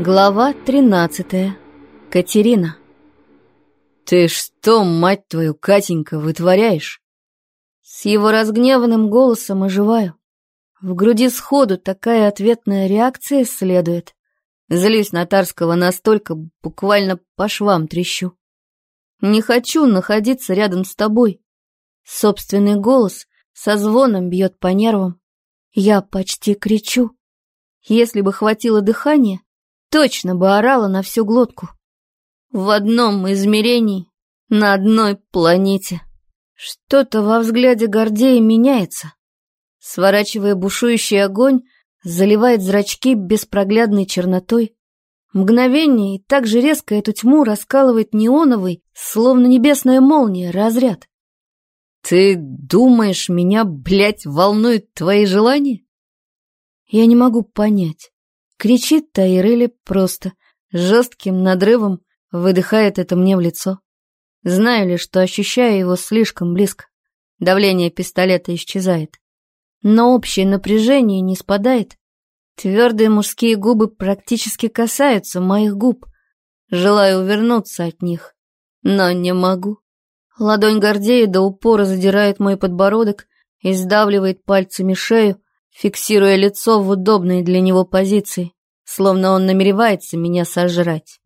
Глава 13. Катерина. «Ты что, мать твою, Катенька, вытворяешь?» С его разгневанным голосом оживаю. В груди сходу такая ответная реакция следует. Злюсь на Тарского настолько, буквально по швам трещу. Не хочу находиться рядом с тобой. Собственный голос со звоном бьет по нервам. Я почти кричу. Если бы хватило дыхания, точно бы орала на всю глотку. В одном измерении, на одной планете. Что-то во взгляде Гордея меняется. Сворачивая бушующий огонь, заливает зрачки беспроглядной чернотой. Мгновение и так же резко эту тьму раскалывает неоновый, словно небесная молния, разряд. «Ты думаешь, меня, блядь, волнуют твои желания?» Я не могу понять, Кричит Таир или просто жестким надрывом выдыхает это мне в лицо. Знаю ли, что ощущаю его слишком близко. Давление пистолета исчезает. Но общее напряжение не спадает. Твердые мужские губы практически касаются моих губ. Желаю увернуться от них, но не могу. Ладонь Гордея до упора задирает мой подбородок и сдавливает пальцами шею, фиксируя лицо в удобной для него позиции, словно он намеревается меня сожрать.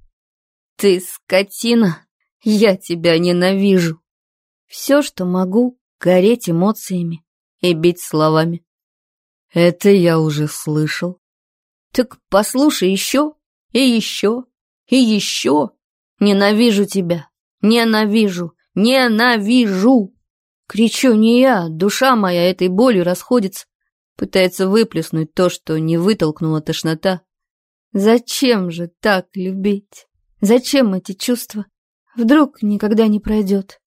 «Ты скотина! Я тебя ненавижу!» Все, что могу, гореть эмоциями и бить словами. «Это я уже слышал». «Так послушай еще и еще и еще. Ненавижу тебя! Ненавижу! Ненавижу!» Кричу не я, душа моя этой болью расходится, Пытается выплеснуть то, что не вытолкнула тошнота. Зачем же так любить? Зачем эти чувства? Вдруг никогда не пройдет.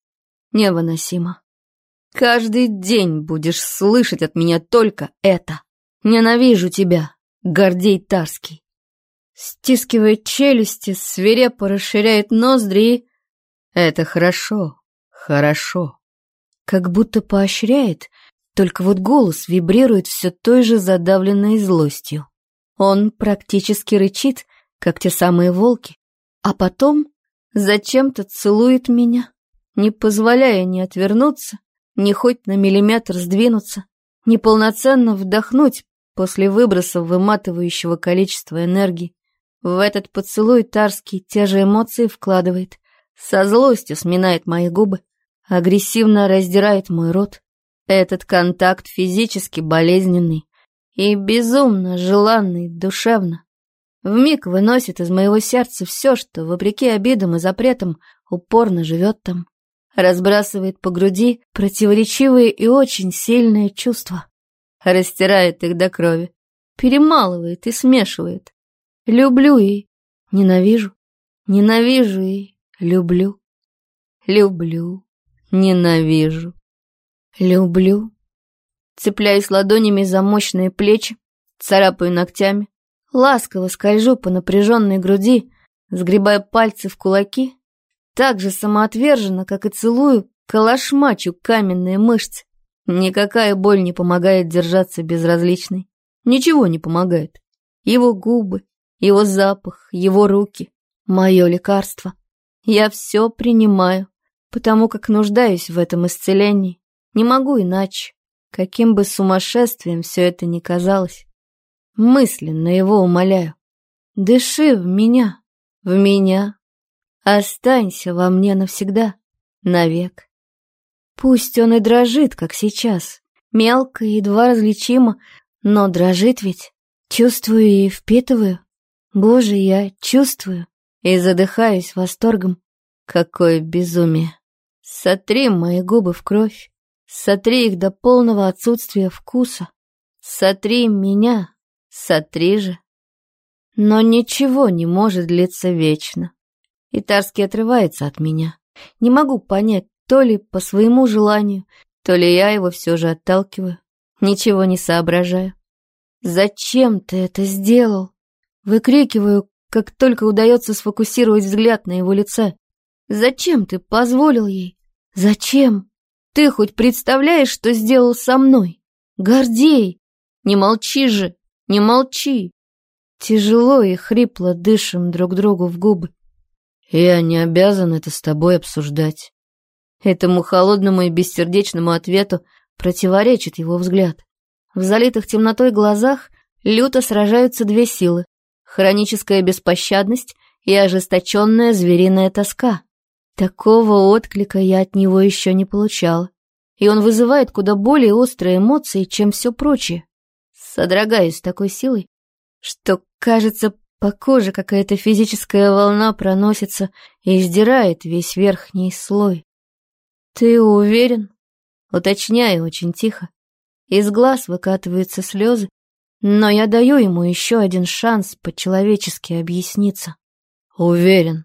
Невыносимо. Каждый день будешь слышать от меня только это. Ненавижу тебя, Гордей Тарский. Стискивает челюсти, свирепо расширяет ноздри и... Это хорошо, хорошо. Как будто поощряет, только вот голос вибрирует все той же задавленной злостью. Он практически рычит, как те самые волки, а потом зачем-то целует меня, не позволяя ни отвернуться, ни хоть на миллиметр сдвинуться, ни полноценно вдохнуть после выброса выматывающего количества энергии. В этот поцелуй Тарский те же эмоции вкладывает, со злостью сминает мои губы, агрессивно раздирает мой рот, этот контакт физически болезненный и безумно желанный душевно. Вмиг выносит из моего сердца все, что, вопреки обидам и запретам, упорно живет там. Разбрасывает по груди противоречивые и очень сильные чувства. Растирает их до крови. Перемалывает и смешивает. Люблю и ненавижу. Ненавижу и люблю. Люблю, ненавижу. Люблю. Цепляюсь ладонями за мощные плечи, царапаю ногтями, ласково скольжу по напряженной груди, сгребая пальцы в кулаки, так же самоотверженно, как и целую, калашмачу каменные мышцы. Никакая боль не помогает держаться безразличной. Ничего не помогает. Его губы, его запах, его руки, мое лекарство. Я все принимаю, потому как нуждаюсь в этом исцелении. Не могу иначе, каким бы сумасшествием все это ни казалось. Мысленно его умоляю. Дыши в меня, в меня. Останься во мне навсегда, навек. Пусть он и дрожит, как сейчас, мелко и едва различимо, но дрожит ведь. Чувствую и впитываю. Боже, я чувствую и задыхаюсь восторгом. Какое безумие! Сотри мои губы в кровь, Сотри их до полного отсутствия вкуса. Сотри меня, сотри же. Но ничего не может длиться вечно. И Тарский отрывается от меня. Не могу понять, то ли по своему желанию, то ли я его все же отталкиваю. Ничего не соображаю. «Зачем ты это сделал?» Выкрикиваю, как только удается сфокусировать взгляд на его лице. «Зачем ты позволил ей? Зачем?» Ты хоть представляешь, что сделал со мной? Гордей! Не молчи же, не молчи! Тяжело и хрипло дышим друг другу в губы. Я не обязан это с тобой обсуждать. Этому холодному и бессердечному ответу противоречит его взгляд. В залитых темнотой глазах люто сражаются две силы — хроническая беспощадность и ожесточенная звериная тоска. Такого отклика я от него еще не получала, и он вызывает куда более острые эмоции, чем все прочее. Содрогаюсь такой силой, что, кажется, по коже какая-то физическая волна проносится и издирает весь верхний слой. «Ты уверен?» Уточняю очень тихо. Из глаз выкатываются слезы, но я даю ему еще один шанс по-человечески объясниться. «Уверен», —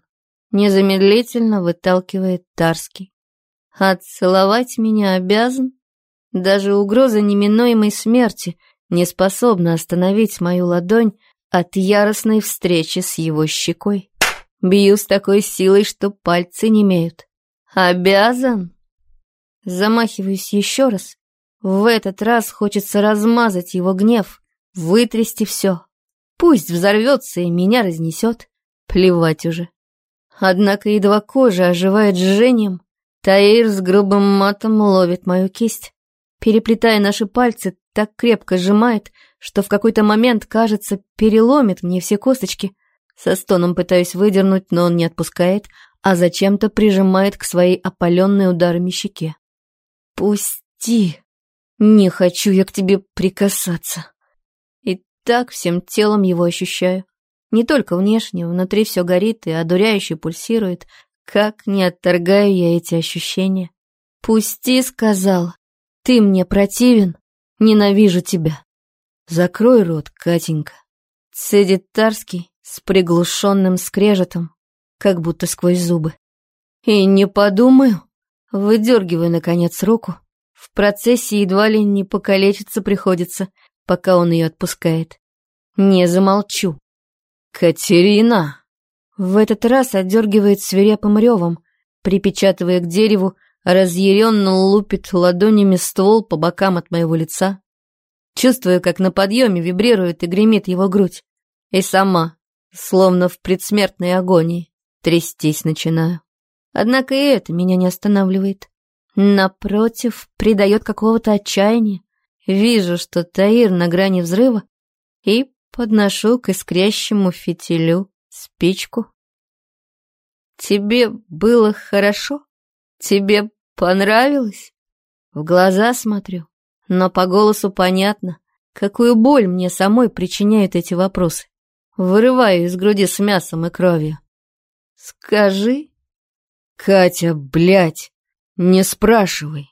незамедлительно выталкивает Тарский. «А целовать меня обязан? Даже угроза неминуемой смерти не способна остановить мою ладонь от яростной встречи с его щекой. Бью с такой силой, что пальцы не имеют. Обязан?» Замахиваюсь еще раз. В этот раз хочется размазать его гнев, вытрясти все. Пусть взорвется и меня разнесет. Плевать уже. Однако едва кожа оживает жжением, Таир с грубым матом ловит мою кисть. Переплетая наши пальцы, так крепко сжимает, что в какой-то момент, кажется, переломит мне все косточки. Со стоном пытаюсь выдернуть, но он не отпускает, а зачем-то прижимает к своей опаленной ударами щеке. «Пусти! Не хочу я к тебе прикасаться!» И так всем телом его ощущаю. Не только внешне, внутри все горит и одуряюще пульсирует. Как не отторгаю я эти ощущения. «Пусти!» — сказал. «Ты мне противен. Ненавижу тебя!» «Закрой рот, Катенька!» Цедит Тарский с приглушенным скрежетом, как будто сквозь зубы. «И не подумаю!» Выдергиваю, наконец, руку. В процессе едва ли не покалечиться приходится, пока он ее отпускает. Не замолчу. «Катерина!» В этот раз отдергивает свирепым ревом, припечатывая к дереву, разъяренно лупит ладонями ствол по бокам от моего лица. Чувствую, как на подъеме вибрирует и гремит его грудь. И сама, словно в предсмертной агонии, трястись начинаю. Однако и это меня не останавливает. Напротив, придает какого-то отчаяния. Вижу, что Таир на грани взрыва, и подношу к искрящему фитилю спичку. «Тебе было хорошо? Тебе понравилось?» В глаза смотрю, но по голосу понятно, какую боль мне самой причиняют эти вопросы. Вырываю из груди с мясом и кровью. «Скажи, «Катя, блядь, не спрашивай!»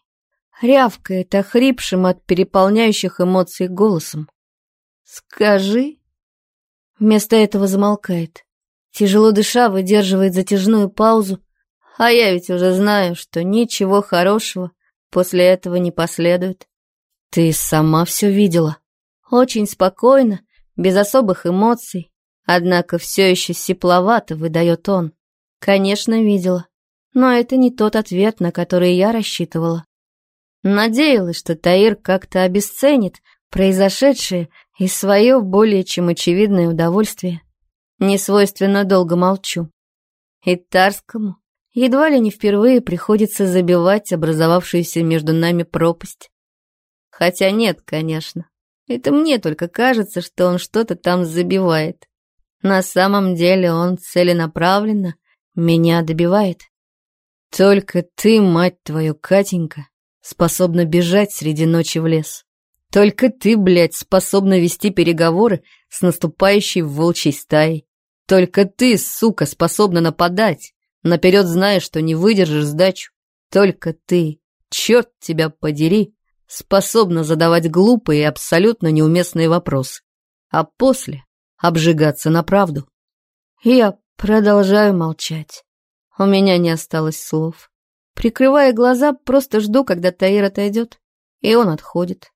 Рявкает охрипшим от переполняющих эмоций голосом. «Скажи!» Вместо этого замолкает. Тяжело дыша, выдерживает затяжную паузу. А я ведь уже знаю, что ничего хорошего после этого не последует. Ты сама все видела. Очень спокойно, без особых эмоций. Однако все еще сипловато выдает он. Конечно, видела. Но это не тот ответ, на который я рассчитывала. Надеялась, что Таир как-то обесценит произошедшее и свое более чем очевидное удовольствие. Несвойственно долго молчу. И Тарскому едва ли не впервые приходится забивать образовавшуюся между нами пропасть. Хотя нет, конечно. Это мне только кажется, что он что-то там забивает. На самом деле он целенаправленно меня добивает. Только ты, мать твою, Катенька, способна бежать среди ночи в лес. Только ты, блядь, способна вести переговоры с наступающей волчьей стаей. Только ты, сука, способна нападать, наперед зная, что не выдержишь сдачу. Только ты, черт тебя подери, способна задавать глупые и абсолютно неуместные вопросы, а после обжигаться на правду. Я продолжаю молчать. У меня не осталось слов. Прикрывая глаза, просто жду, когда Таир отойдет. И он отходит.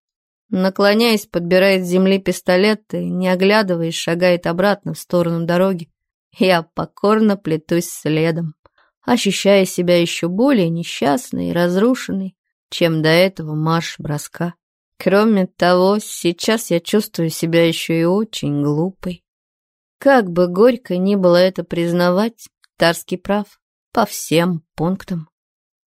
Наклоняясь, подбирает с земли пистолет и, не оглядываясь, шагает обратно в сторону дороги. Я покорно плетусь следом, ощущая себя еще более несчастной и разрушенной, чем до этого марш-броска. Кроме того, сейчас я чувствую себя еще и очень глупой. Как бы горько ни было это признавать, Тарский прав по всем пунктам.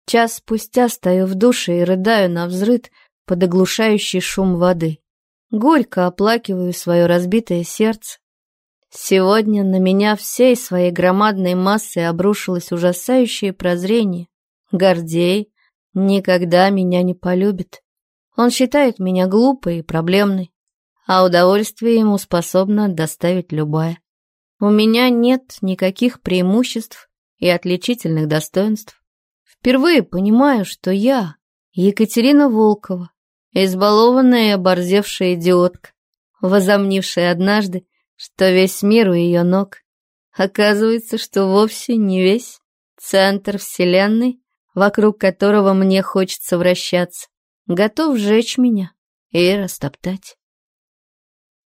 Час спустя стою в душе и рыдаю на взрыд под оглушающий шум воды. Горько оплакиваю свое разбитое сердце. Сегодня на меня всей своей громадной массой обрушилось ужасающее прозрение. Гордей никогда меня не полюбит. Он считает меня глупой и проблемной, а удовольствие ему способна доставить любая. У меня нет никаких преимуществ и отличительных достоинств. Впервые понимаю, что я, Екатерина Волкова, избалованная и оборзевшая идиотка, возомнившая однажды, что весь мир у ее ног. Оказывается, что вовсе не весь центр Вселенной, вокруг которого мне хочется вращаться, готов сжечь меня и растоптать.